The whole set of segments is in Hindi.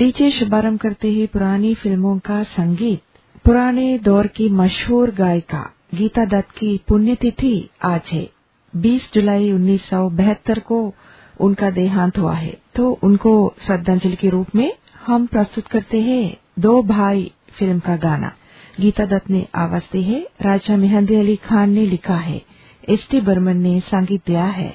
लीजिए, शुभारंभ करते ही पुरानी फ़िल्मों का संगीत। पुराने दौर की मशहूर गायिका, गीता दत्त की पुण्यतिथि आज है। 20 जुलाई 1972 को उनका देहांत हुआ है। तो उनको श्रद्धांजलि के रूप में हम प्रस्तुत करते हैं दो भाई फ़िल्म का गाना। गीता दत्त ने आवाज़ दी है। राजा मेहंदी अली खान ने लिखा है। एस टी बर्मन ने संगीत दिया है।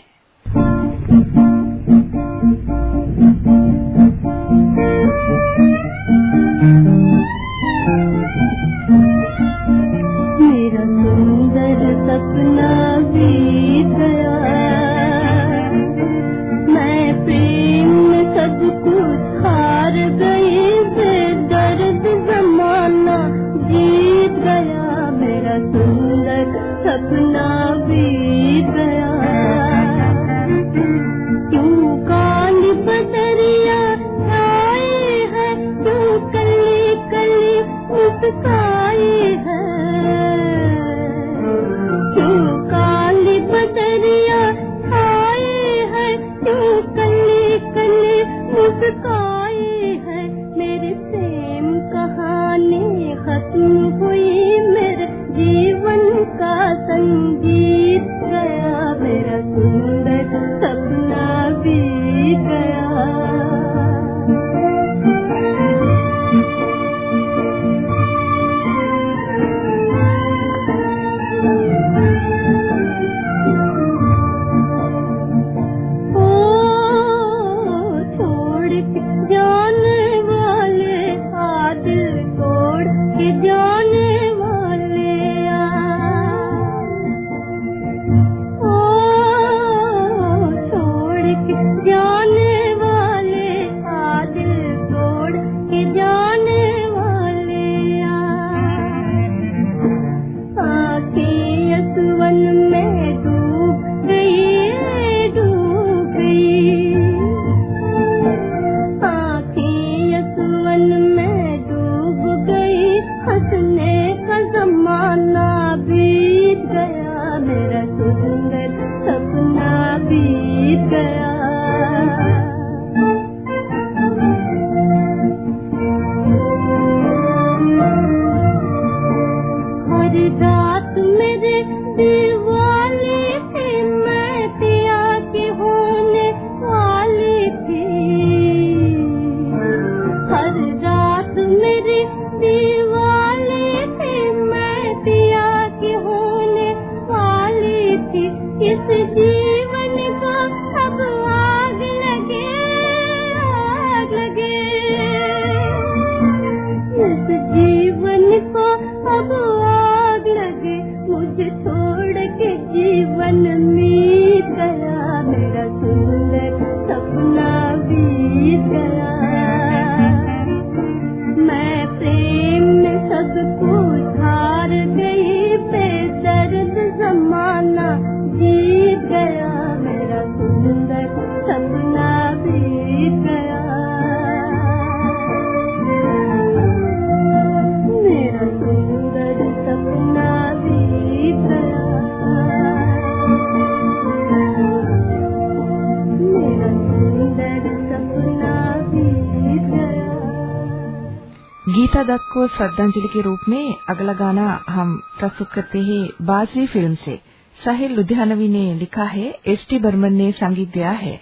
गीता दत्त को श्रद्धांजलि के रूप में अगला गाना हम प्रस्तुत करते हैं बाजी फ़िल्म से। साहिल लुधियानवी ने लिखा है, एस टी बर्मन ने संगीत दिया है।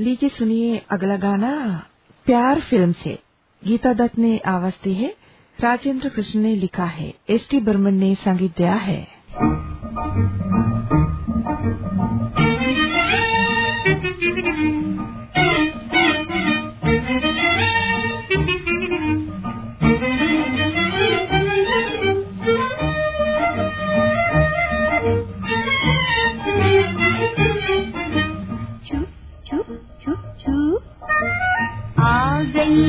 लीजिए, सुनिए अगला गाना, प्यार फ़िल्म से। गीता दत्त ने आवाज़ दी है, राजेंद्र कृष्ण ने लिखा है, एस टी बर्मन ने संगीत दिया है।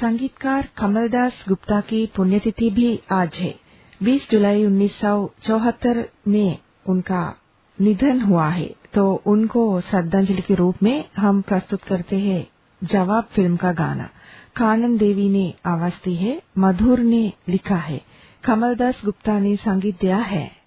संगीतकार कमलदास गुप्ता की पुण्यतिथि भी आज है। 20 जुलाई उन्नीस सौ चौहत्तर में उनका निधन हुआ है। तो उनको श्रद्धांजलि के रूप में हम प्रस्तुत करते हैं जवाब फ़िल्म का गाना। कानन देवी ने आवाज़ दी है, मधुर ने लिखा है। कमलदास गुप्ता ने संगीत दिया है।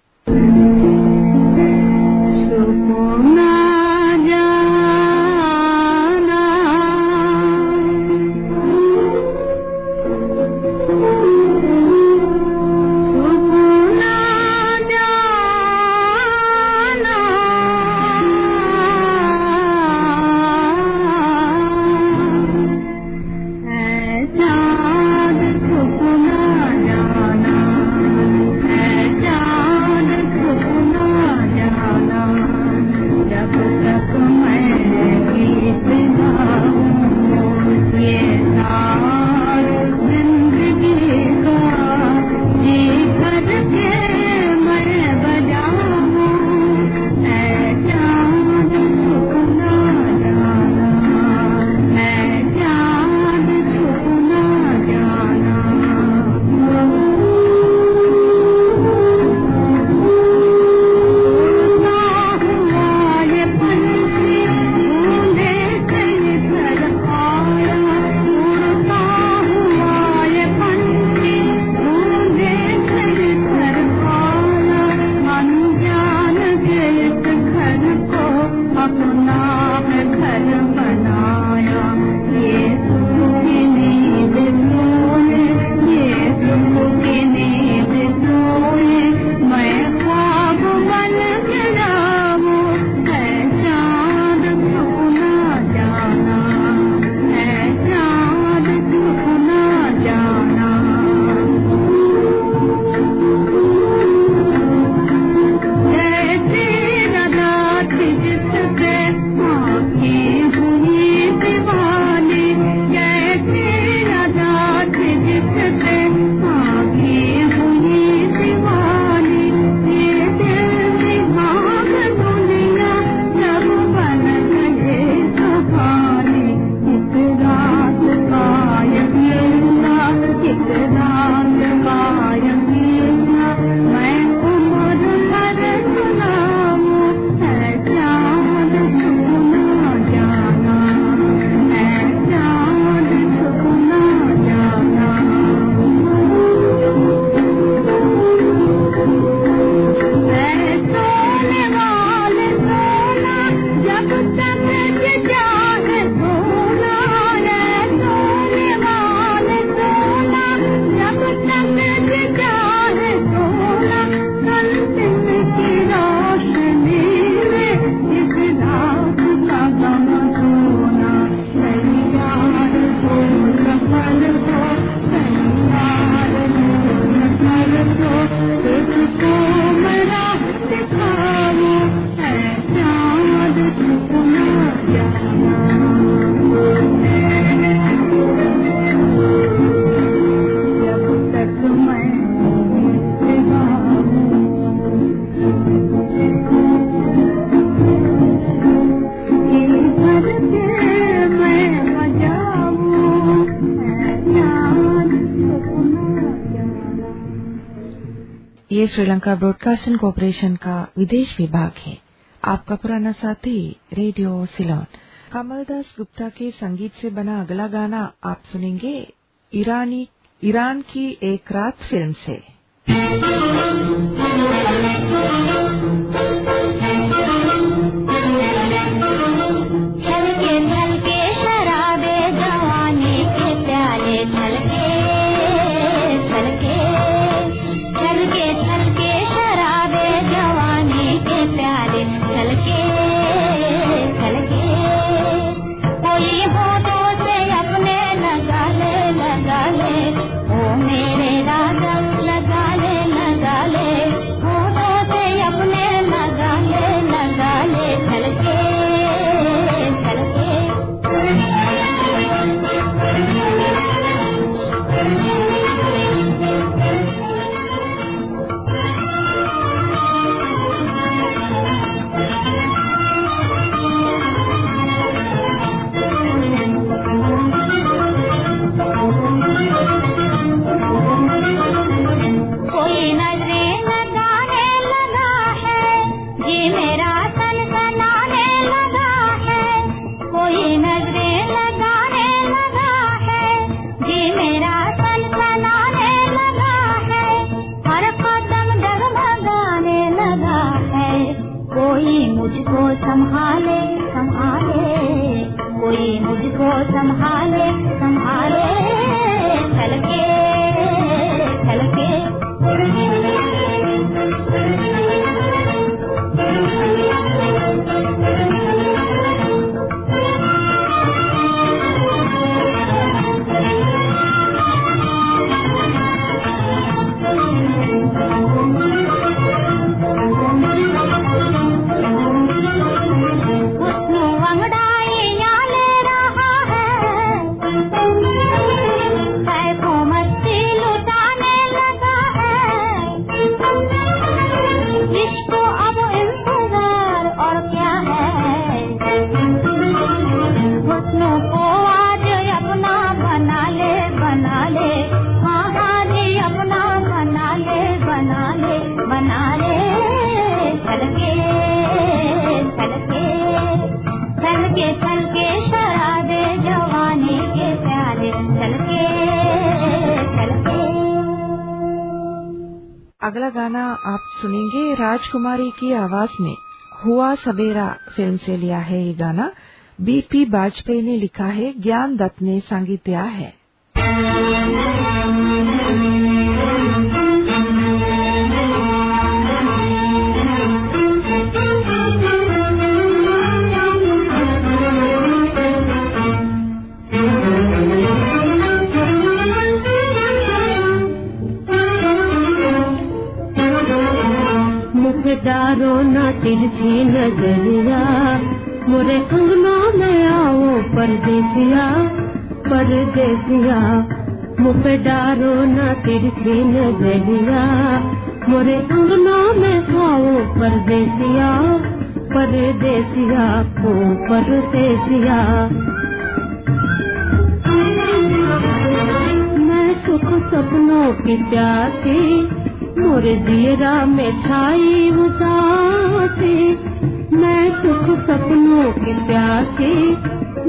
ये श्रीलंका ब्रॉडकास्टिंग कॉरपोरेशन का विदेश विभाग है। आपका पुराना साथी, रेडियो सिलोन। कमलदास गुप्ता के संगीत से बना अगला गाना आप सुनेंगे, ईरानी, ईरान की एक रात फ़िल्म से। राजकुमारी की आवाज़ में हुआ सवेरा फ़िल्म से लिया है ये गाना। बीपी वाजपेयी ने लिखा है, ज्ञान दत्त ने संगीत दिया है। डारो न तिरछी नज़रिया। मोरे अंगना में आओ, परदेसिया परदेसिया। मुख डारो न तिरछी नज़रिया। मोरे अंगना में आओ, परदेसिया परदेसिया को परदेसिया। मैं सुख सपनों की प्यासी मोरे जीरा में छाई उदासी। मैं सुख सपनों की प्यासी,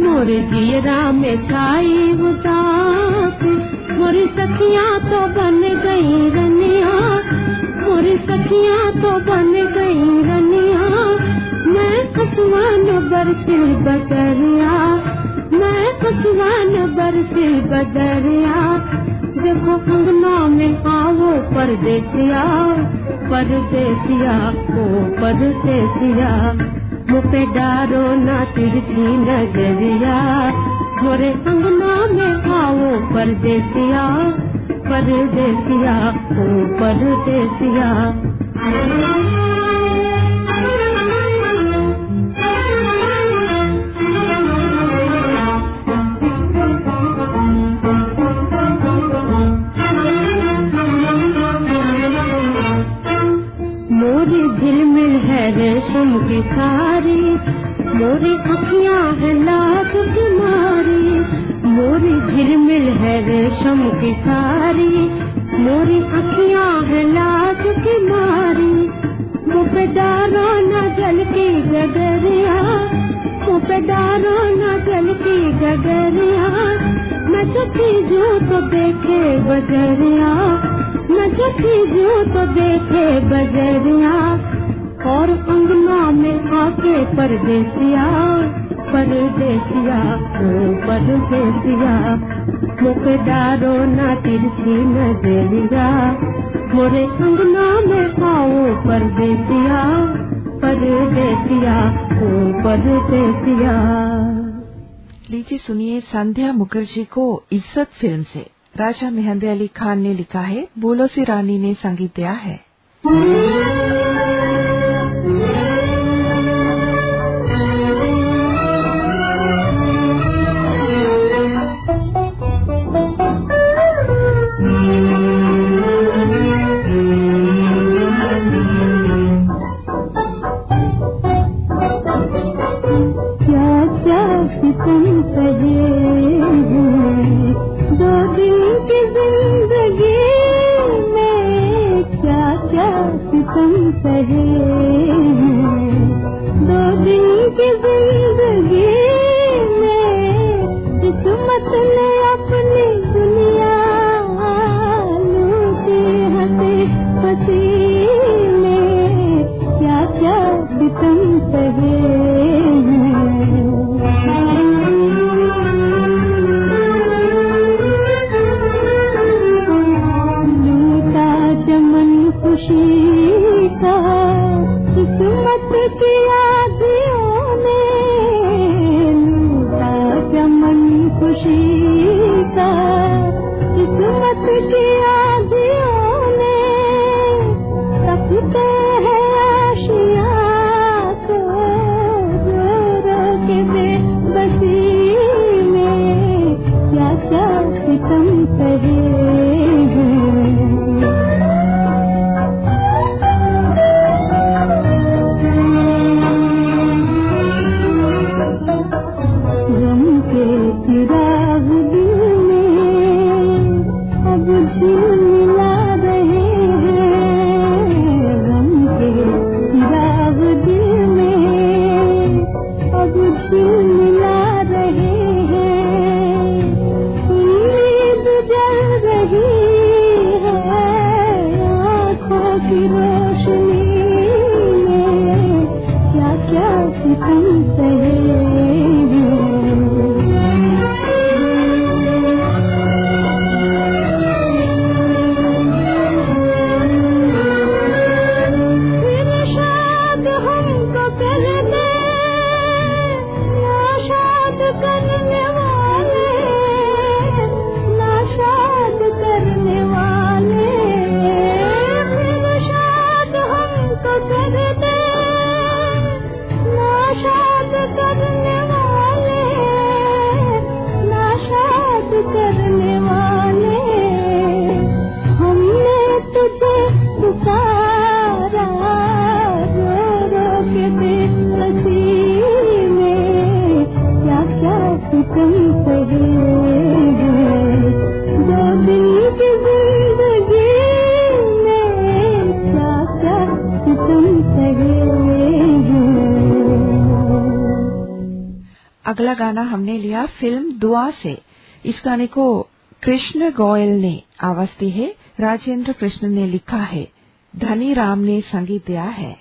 मोरे जीरा में छाई उदासी। मोरी सखियाँ तो बन गई रनिया, मोरी सखियाँ तो बन गई रनिया। मैं खुशवान बरसी बदरिया, मैं खुशवान बरसी बदरिया। देखो अंगना में आओ परदेसिया परदेसिया ओ परदेसिया। मुझे डारो ना तिरछी नज़रिया, मोरे अंगना में आओ परदेसिया परदेसिया ओ परदेसिया। सारी, मोरी अखियाँ है लाज बीमारी मोरी झिलमिल है रेशम की सारी, मोरी अखियाँ है लाज की मारी डालो न जल की गगरिया मुँह न जल की गगरिया, मैं चुकी जो तो देखे बजरिया, मैं चुकी जो तो देखे बजरिया, और आके परदेसिया परदेसिया ओ परदेसिया। मुकदारो ना तिरछी नज़रिया मोरे अंगना में आओ परदेसिया परदेसिया ओ परदेसिया। लीजिए सुनिए संध्या मुखर्जी को इज़्ज़त फ़िल्म से। राजा मेहंदे अली खान ने लिखा है बोलो सी रानी ने संगीत दिया है। किस्मत की अगला गाना हमने लिया फ़िल्म दुआ से। इस गाने को कृष्ण गोयल ने आवाज़ दी है, राजेंद्र कृष्ण ने लिखा है, धनी राम ने संगीत दिया है।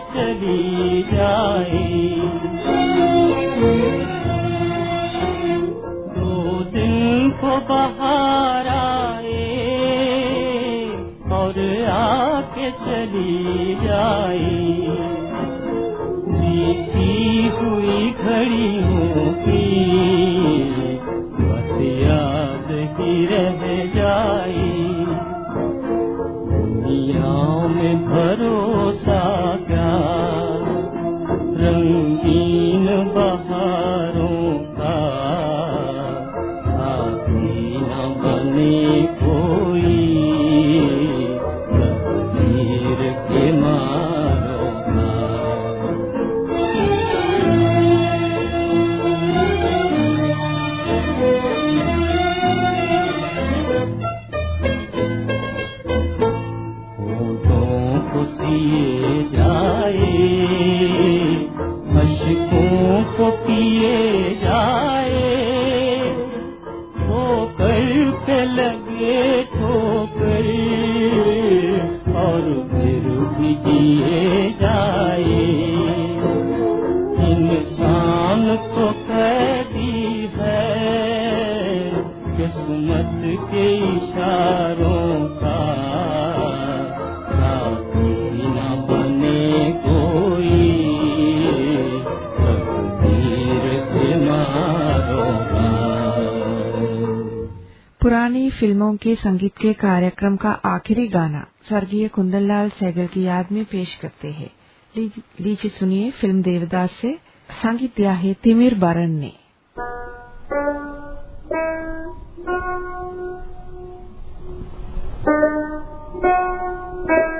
चली जाए। दो दिन को बाहर आए और आके चली जाए। बीती हुई घड़ियों होगी बस याद ही रह जाए। लिए कार्यक्रम का आखिरी गाना स्वर्गीय कुंदन लाल सैगल की याद में पेश करते हैं लीजिए सुनिए फ़िल्म देवदास से संगीत दिया है तिमिर बारन ने Thank you.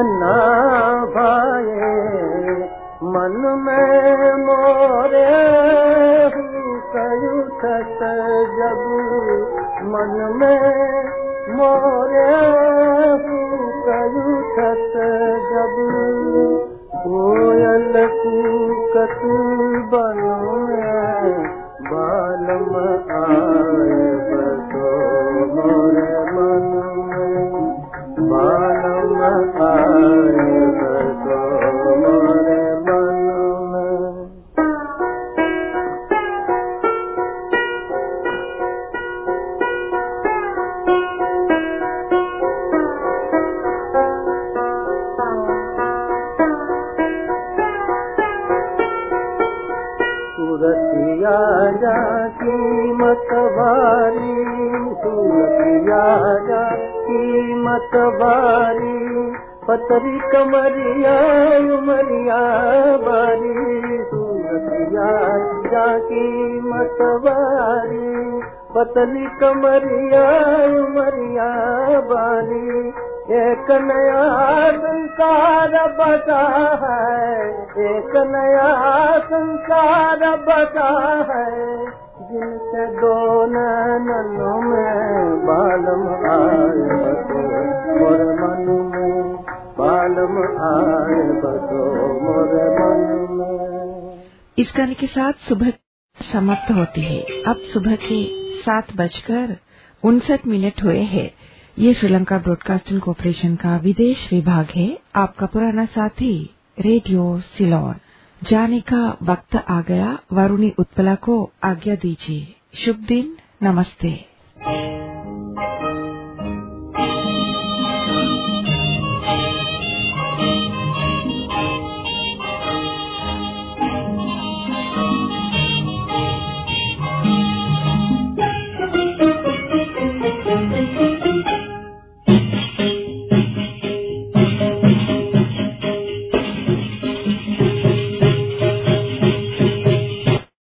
ನನ್ನ कमरिया उमरिया बारी एक नया संसार बता है, एक नया संसार बता है। जिनसे दो नैनों में बालम आए बसो, मोर मन में बालम आए बसो, मोर मन में। इस गाने के साथ सुबह समाप्त होती है। अब सुबह के सात बजकर उनसठ मिनट हुए हैं। ये श्रीलंका ब्रॉडकास्टिंग कॉरपोरेशन का विदेश विभाग है। आपका पुराना साथी, रेडियो सिलोन। जाने का वक्त आ गया। वरुणी उत्पला को आज्ञा दीजिए। शुभ दिन। नमस्ते।